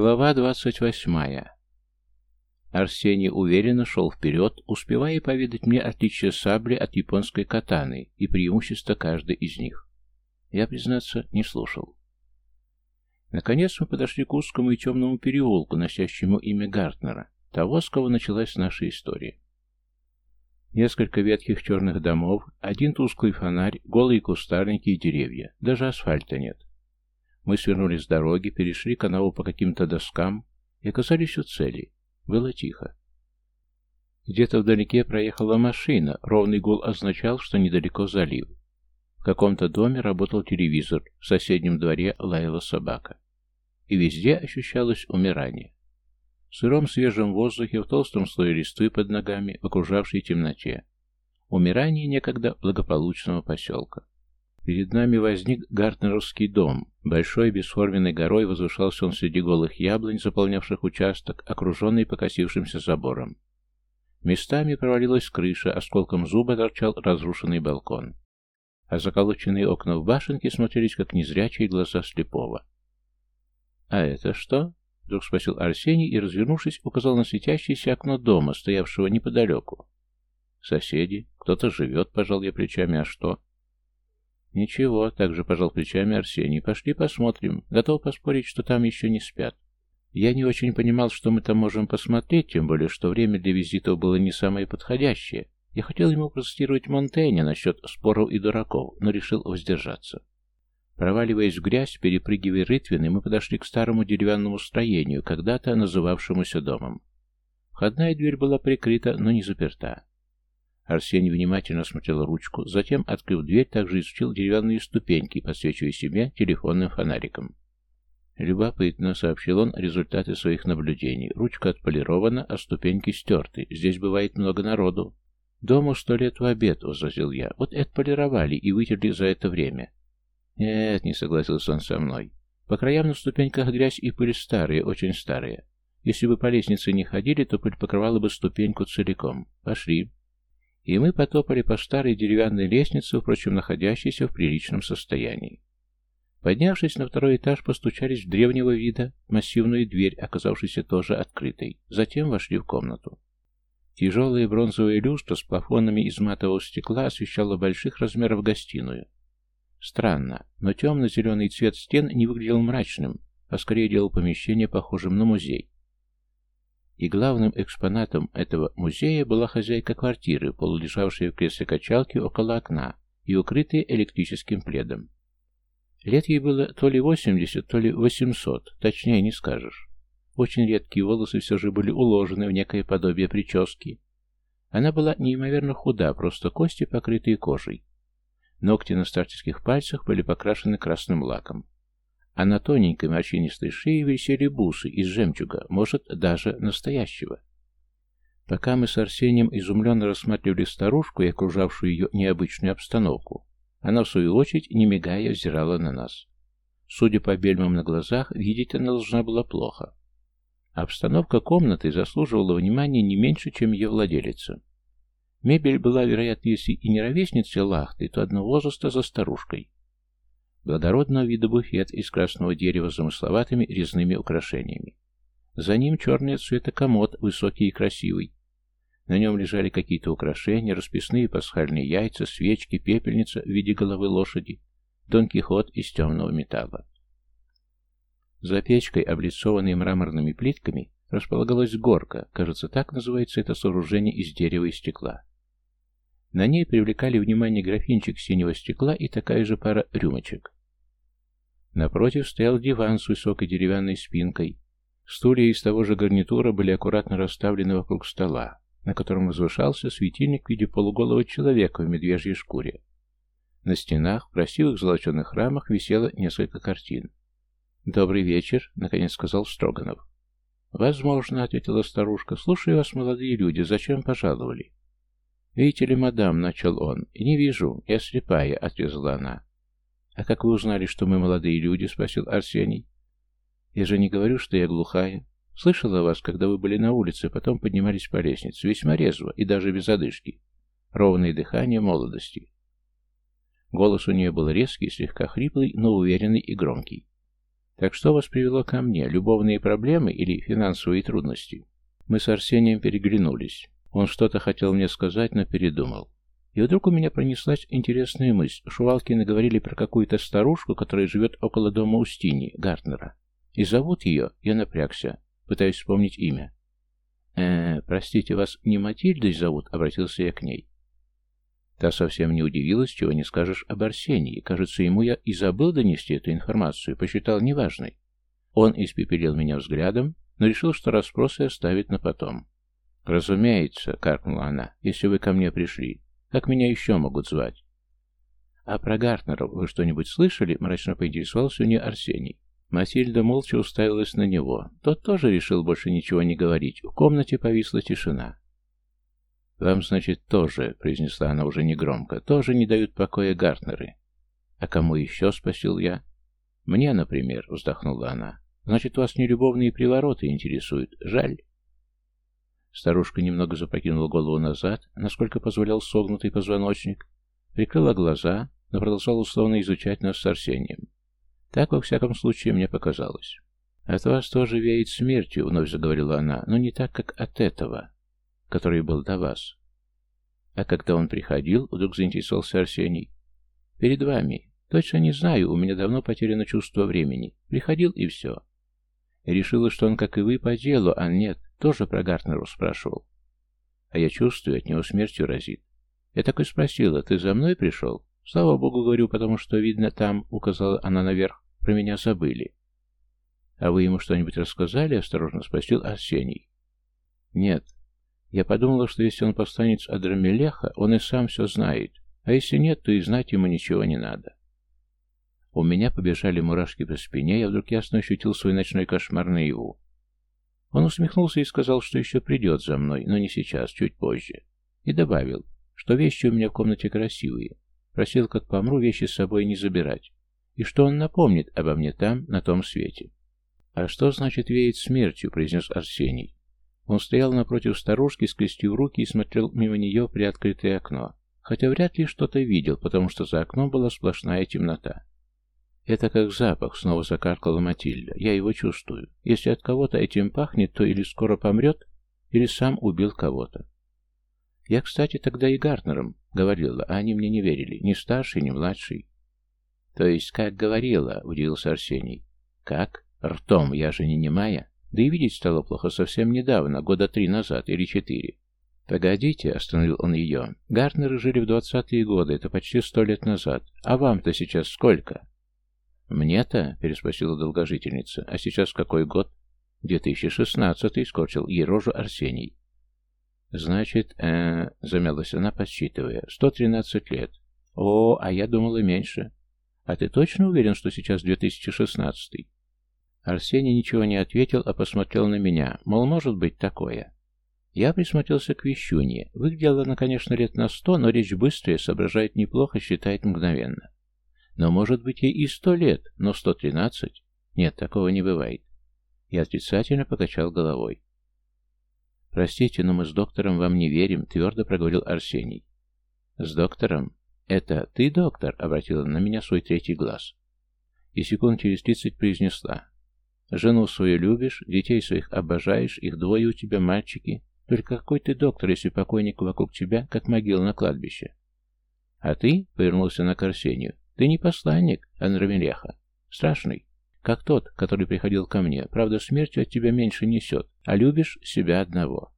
Глава двадцать восьмая. Арсений уверенно шел вперед, успевая поведать мне отличие сабли от японской катаны и преимущества каждой из них. Я, признаться, не слушал. Наконец мы подошли к узкому и темному переулку, носящему имя Гартнера, того, с кого началась наша история. Несколько ветхих черных домов, один тусклый фонарь, голые кустарники и деревья, даже асфальта нет. Мы свернули с дороги, перешли канаву по каким-то доскам и оказались у цели. Было тихо. Где-то вдалеке проехала машина, ровный гул означал, что недалеко залив. В каком-то доме работал телевизор, в соседнем дворе лаяла собака. И везде ощущалось умирание. В сыром свежем воздухе, в толстом слое листвы под ногами, в окружавшей темноте. Умирание некогда благополучного поселка. Перед нами возник Гартнеровский дом. Большой бесформенной горой возвышался он среди голых яблонь, заполнявших участок, окруженный покосившимся забором. Местами провалилась крыша, осколком зуба торчал разрушенный балкон. А заколоченные окна в башенке смотрелись, как незрячие глаза слепого. «А это что?» — вдруг спросил Арсений и, развернувшись, указал на светящееся окно дома, стоявшего неподалеку. «Соседи. Кто-то живет, пожал я плечами, а что?» «Ничего», — также пожал плечами Арсений. «Пошли посмотрим. Готов поспорить, что там еще не спят». Я не очень понимал, что мы там можем посмотреть, тем более, что время для визитов было не самое подходящее. Я хотел ему процитировать Монтейня насчет споров и дураков, но решил воздержаться. Проваливаясь в грязь, перепрыгивая рытвины, мы подошли к старому деревянному строению, когда-то называвшемуся домом. Входная дверь была прикрыта, но не заперта. Арсений внимательно смотрел ручку, затем, открыв дверь, также изучил деревянные ступеньки, подсвечивая себе телефонным фонариком. Любопытно, сообщил он результаты своих наблюдений. Ручка отполирована, а ступеньки стерты. Здесь бывает много народу. Дому сто лет в обед, возразил я. Вот отполировали и вытерли за это время. Нет, не согласился он со мной. По краям на ступеньках грязь и пыль старые, очень старые. Если бы по лестнице не ходили, то пыль покрывала бы ступеньку целиком. Пошли и мы потопали по старой деревянной лестнице, впрочем, находящейся в приличном состоянии. Поднявшись на второй этаж, постучались в древнего вида массивную дверь, оказавшуюся тоже открытой. Затем вошли в комнату. Тяжелая бронзовая люстра с плафонами из матового стекла освещала больших размеров гостиную. Странно, но темно-зеленый цвет стен не выглядел мрачным, а скорее делал помещение похожим на музей. И главным экспонатом этого музея была хозяйка квартиры, полулежавшая в кресле качалки около окна и укрытая электрическим пледом. Лет ей было то ли 80, то ли 800, точнее не скажешь. Очень редкие волосы все же были уложены в некое подобие прически. Она была неимоверно худа, просто кости, покрытые кожей. Ногти на старческих пальцах были покрашены красным лаком а на тоненькой морщинистой шее висели бусы из жемчуга, может, даже настоящего. Пока мы с Арсением изумленно рассматривали старушку и окружавшую ее необычную обстановку, она, в свою очередь, не мигая, взирала на нас. Судя по бельмам на глазах, видеть она должна была плохо. Обстановка комнаты заслуживала внимания не меньше, чем ее владелица. Мебель была, вероятно, если и не ровесницей Лахты, то одного возраста за старушкой. Благородного вида буфет из красного дерева с замысловатыми резными украшениями. За ним черный цвета комод, высокий и красивый. На нем лежали какие-то украшения, расписные пасхальные яйца, свечки, пепельница в виде головы лошади, Дон Кихот из темного металла. За печкой, облицованной мраморными плитками, располагалась горка, кажется, так называется это сооружение из дерева и стекла. На ней привлекали внимание графинчик синего стекла и такая же пара рюмочек. Напротив стоял диван с высокой деревянной спинкой. Стулья из того же гарнитура были аккуратно расставлены вокруг стола, на котором возвышался светильник в виде полуголого человека в медвежьей шкуре. На стенах, в красивых золоченых рамах, висело несколько картин. «Добрый вечер», — наконец сказал Строганов. «Возможно», — ответила старушка. «Слушаю вас, молодые люди. Зачем пожаловали?» «Видите ли, мадам», — начал он. «Не вижу. Я слепая», — отрезала она. «А как вы узнали, что мы молодые люди?» — спросил Арсений. «Я же не говорю, что я глухая. Слышала вас, когда вы были на улице, потом поднимались по лестнице. Весьма резво и даже без одышки. Ровное дыхание молодости». Голос у нее был резкий, слегка хриплый, но уверенный и громкий. Так что вас привело ко мне? Любовные проблемы или финансовые трудности? Мы с Арсением переглянулись. Он что-то хотел мне сказать, но передумал. И вдруг у меня пронеслась интересная мысль. Шувалкины говорили про какую-то старушку, которая живет около дома Устини, Гартнера. И зовут ее, я напрягся, пытаюсь вспомнить имя. э простите, вас не Матильдой зовут?» — обратился я к ней. Та совсем не удивилась, чего не скажешь об Арсении. Кажется, ему я и забыл донести эту информацию, посчитал неважной. Он испепелил меня взглядом, но решил, что расспросы оставит на потом. «Разумеется», — каркнула она, — «если вы ко мне пришли. Как меня еще могут звать?» «А про Гартнеров вы что-нибудь слышали?» — мрачно поинтересовался у нее Арсений. Матильда молча уставилась на него. Тот тоже решил больше ничего не говорить. В комнате повисла тишина. «Вам, значит, тоже», — произнесла она уже негромко, — «тоже не дают покоя Гартнеры». «А кому еще?» — спросил я. «Мне, например», — вздохнула она. «Значит, вас не любовные привороты интересуют. Жаль». Старушка немного запрокинула голову назад, насколько позволял согнутый позвоночник, прикрыла глаза, но продолжала условно изучать нас с Арсением. Так, во всяком случае, мне показалось. «От вас тоже веет смертью», — вновь заговорила она, — «но не так, как от этого, который был до вас». «А когда он приходил?» — вдруг заинтересовался Арсений. «Перед вами. Точно не знаю, у меня давно потеряно чувство времени. Приходил и все. Решила, что он, как и вы, по делу, а нет. Тоже про Гартнеру спрашивал. А я чувствую, от него смертью разит. Я так и спросила, ты за мной пришел? Слава богу, говорю, потому что, видно, там, указала она наверх, про меня забыли. А вы ему что-нибудь рассказали? Осторожно спросил Арсений. Нет. Я подумала, что если он повстанец Адрамелеха, он и сам все знает. А если нет, то и знать ему ничего не надо. У меня побежали мурашки по спине, я вдруг ясно ощутил свой ночной кошмар наяву. Он усмехнулся и сказал, что еще придет за мной, но не сейчас, чуть позже. И добавил, что вещи у меня в комнате красивые. Просил, как помру, вещи с собой не забирать. И что он напомнит обо мне там, на том свете. «А что значит веет смертью?» — произнес Арсений. Он стоял напротив старушки, скрестив руки и смотрел мимо нее при открытое окно, хотя вряд ли что-то видел, потому что за окном была сплошная темнота. «Это как запах», — снова закаркала Матильда. «Я его чувствую. Если от кого-то этим пахнет, то или скоро помрет, или сам убил кого-то». Я, кстати, тогда и Гартнером говорила, а они мне не верили, ни старший, ни младший. «То есть, как говорила?» — удивился Арсений. «Как? Ртом, я же не немая. Да и видеть стало плохо совсем недавно, года три назад или четыре. «Погодите», — остановил он ее. «Гартнеры жили в двадцатые годы, это почти сто лет назад. А вам-то сейчас сколько?» «Мне-то?» — переспросила долгожительница. «А сейчас какой год?» «Две тысячи шестнадцатый», — скорчил ей рожу Арсений. «Значит, э, замялась она, подсчитывая. «Сто тринадцать лет. О, а я думала меньше. А ты точно уверен, что сейчас две тысячи шестнадцатый?» Арсений ничего не ответил, а посмотрел на меня, мол, может быть такое. Я присмотрелся к вещунье. Выглядела она, конечно, лет на сто, но речь быстрая, соображает неплохо, считает мгновенно. Но, может быть, ей и сто лет, но сто тринадцать? Нет, такого не бывает. Я отрицательно покачал головой. «Простите, но мы с доктором вам не верим», — твердо проговорил Арсений. «С доктором? Это ты, доктор?» — обратила на меня свой третий глаз. И секунд через тридцать произнесла. «Жену свою любишь, детей своих обожаешь, их двое у тебя мальчики. Только какой ты доктор, если покойник вокруг тебя, как могила на кладбище?» «А ты?» — повернулся на Арсению. Ты не посланник, Анрамелеха. Страшный. Как тот, который приходил ко мне. Правда, смертью от тебя меньше несет, а любишь себя одного.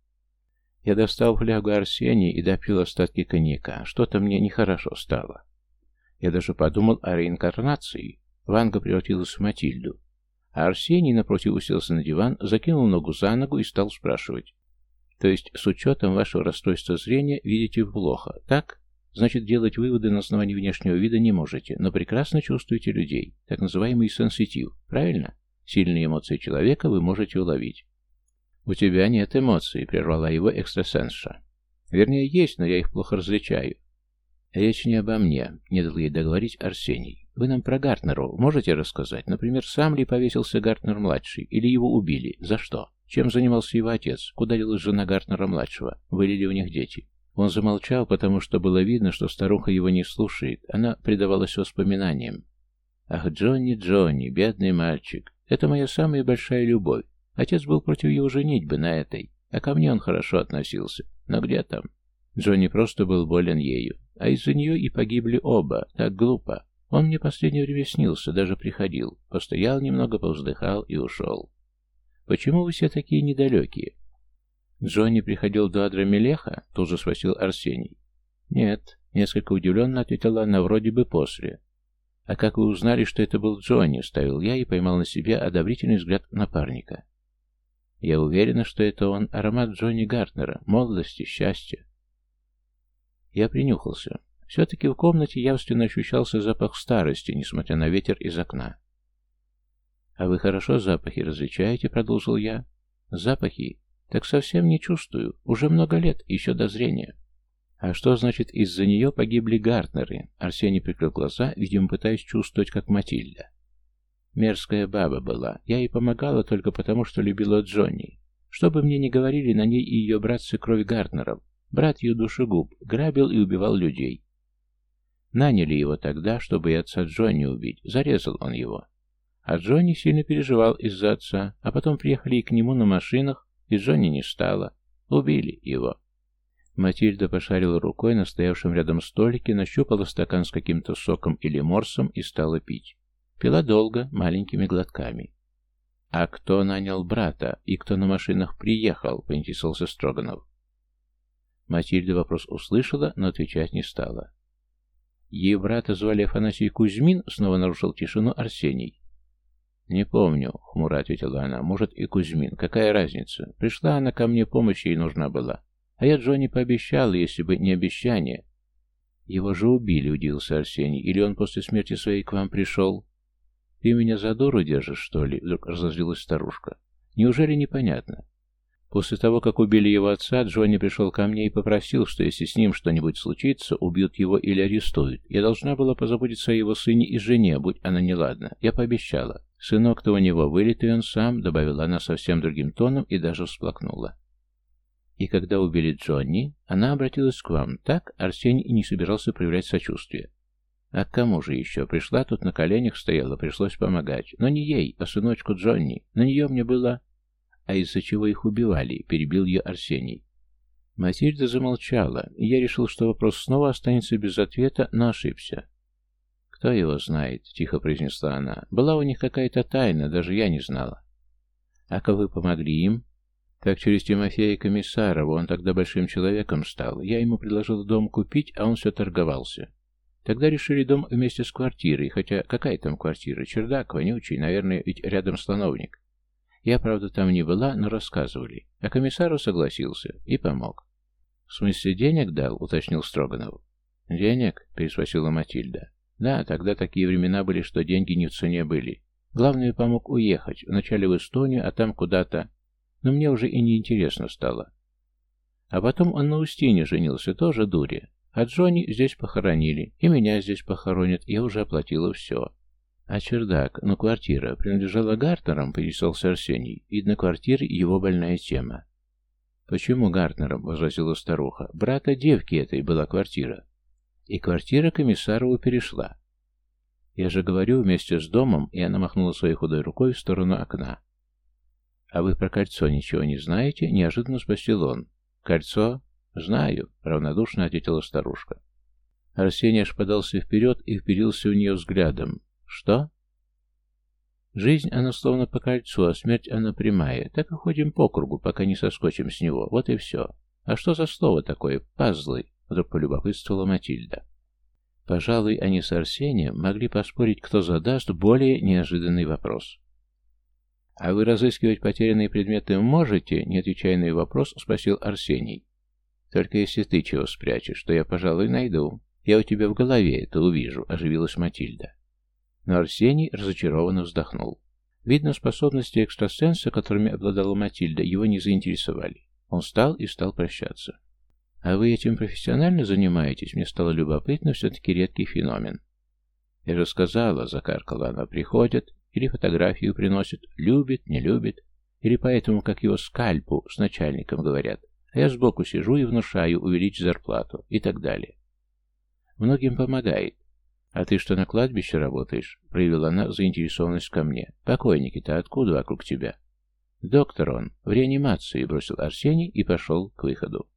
Я достал флягу Арсении и допил остатки коньяка. Что-то мне нехорошо стало. Я даже подумал о реинкарнации. Ванга превратилась в Матильду. А Арсений напротив уселся на диван, закинул ногу за ногу и стал спрашивать. То есть, с учетом вашего расстройства зрения, видите плохо, так? Значит, делать выводы на основании внешнего вида не можете, но прекрасно чувствуете людей, так называемый сенситив, правильно? Сильные эмоции человека вы можете уловить. «У тебя нет эмоций», — прервала его экстрасенсша. «Вернее, есть, но я их плохо различаю». «Речь не обо мне», — не дал ей договорить Арсений. «Вы нам про Гартнеру можете рассказать? Например, сам ли повесился Гартнер-младший, или его убили? За что? Чем занимался его отец? Куда делась жена Гартнера-младшего? Были ли у них дети?» Он замолчал, потому что было видно, что старуха его не слушает. Она предавалась воспоминаниям. Ах, Джонни, Джонни, бедный мальчик. Это моя самая большая любовь. Отец был против его женитьбы на этой, а ко мне он хорошо относился. Но где там? Джонни просто был болен ею, а из-за нее и погибли оба. Так глупо. Он мне последнее время снился, даже приходил. Постоял немного, повздыхал и ушел. Почему вы все такие недалекие? Джонни приходил до Адрамелеха? Тут же спросил Арсений. Нет, несколько удивленно ответила она, вроде бы после. А как вы узнали, что это был Джонни? Ставил я и поймал на себе одобрительный взгляд напарника. Я уверена, что это он, аромат Джонни Гартнера, молодости, счастья. Я принюхался. Все-таки в комнате явственно ощущался запах старости, несмотря на ветер из окна. «А вы хорошо запахи различаете?» — продолжил я. «Запахи? Так совсем не чувствую. Уже много лет, еще до зрения». «А что значит, из-за нее погибли Гартнеры?» Арсений прикрыл глаза, видимо, пытаясь чувствовать, как Матильда. Мерзкая баба была. Я ей помогала только потому, что любила Джонни. Что бы мне ни говорили, на ней и ее братцы кровь Гартнеров. Брат ее душегуб, грабил и убивал людей. Наняли его тогда, чтобы и отца Джонни убить. Зарезал он его. А Джонни сильно переживал из-за отца, а потом приехали и к нему на машинах, и Джонни не стало. Убили его. Матильда пошарила рукой на стоявшем рядом столике, нащупала стакан с каким-то соком или морсом и стала пить. Пила долго, маленькими глотками. «А кто нанял брата и кто на машинах приехал?» — поинтересовался Строганов. Матильда вопрос услышала, но отвечать не стала. Ей брата звали Афанасий Кузьмин, снова нарушил тишину Арсений. «Не помню», — хмуро ответила она. «Может, и Кузьмин. Какая разница? Пришла она ко мне, помощь ей нужна была. А я Джонни пообещал, если бы не обещание». «Его же убили», — удивился Арсений. «Или он после смерти своей к вам пришел?» «Ты меня за дуру держишь, что ли?» — вдруг разозлилась старушка. «Неужели непонятно? После того, как убили его отца, Джонни пришел ко мне и попросил, что если с ним что-нибудь случится, убьют его или арестуют. Я должна была позаботиться о его сыне и жене, будь она неладна. Я пообещала. Сынок-то у него вылитый он сам, добавила она совсем другим тоном и даже всплакнула. И когда убили Джонни, она обратилась к вам. Так Арсений и не собирался проявлять сочувствие. А к кому же еще? Пришла тут на коленях стояла, пришлось помогать. Но не ей, а сыночку Джонни. На нее мне было а из-за чего их убивали, перебил ее Арсений. Матильда замолчала, и я решил, что вопрос снова останется без ответа, но ошибся. «Кто его знает?» — тихо произнесла она. «Была у них какая-то тайна, даже я не знала». «А как вы помогли им?» «Так через Тимофея Комиссарова, он тогда большим человеком стал. Я ему предложил дом купить, а он все торговался. Тогда решили дом вместе с квартирой, хотя какая там квартира? Чердак, вонючий, наверное, ведь рядом слоновник. Я, правда, там не была, но рассказывали. А комиссару согласился и помог. «В смысле, денег дал?» — уточнил Строганов. «Денег?» — переспросила Матильда. «Да, тогда такие времена были, что деньги не в цене были. Главное, помог уехать. Вначале в Эстонию, а там куда-то. Но мне уже и не интересно стало. А потом он на Устине женился, тоже дуре. А Джонни здесь похоронили, и меня здесь похоронят, я уже оплатила все. А чердак, ну квартира, принадлежала Гартнерам, поясался Арсений. Видно, квартира его больная тема. Почему Гартнерам, возразила старуха. Брата девки этой была квартира. И квартира комиссарову перешла. Я же говорю, вместе с домом, и она махнула своей худой рукой в сторону окна. «А вы про кольцо ничего не знаете?» — неожиданно спросил он. «Кольцо? Знаю», — равнодушно ответила старушка. Арсений аж подался вперед и вперился в нее взглядом. Что? Жизнь, она словно по кольцу, а смерть, она прямая. Так и ходим по кругу, пока не соскочим с него. Вот и все. А что за слово такое? Пазлы? Вдруг полюбопытствовала Матильда. Пожалуй, они с Арсением могли поспорить, кто задаст более неожиданный вопрос. «А вы разыскивать потерянные предметы можете?» Не отвечая на вопрос, спросил Арсений. «Только если ты чего спрячешь, то я, пожалуй, найду. Я у тебя в голове это увижу», — оживилась Матильда. Но Арсений разочарованно вздохнул. Видно, способности экстрасенса, которыми обладала Матильда, его не заинтересовали. Он встал и стал прощаться. «А вы этим профессионально занимаетесь?» Мне стало любопытно, все-таки редкий феномен. «Я же сказала», — закаркала она, — «приходят, или фотографию приносят, любит, не любит, или поэтому, как его скальпу с начальником говорят, а я сбоку сижу и внушаю увеличить зарплату и так далее. Многим помогает, «А ты что, на кладбище работаешь?» — проявила она заинтересованность ко мне. «Покойники-то откуда вокруг тебя?» «Доктор он, в реанимации», — бросил Арсений и пошел к выходу.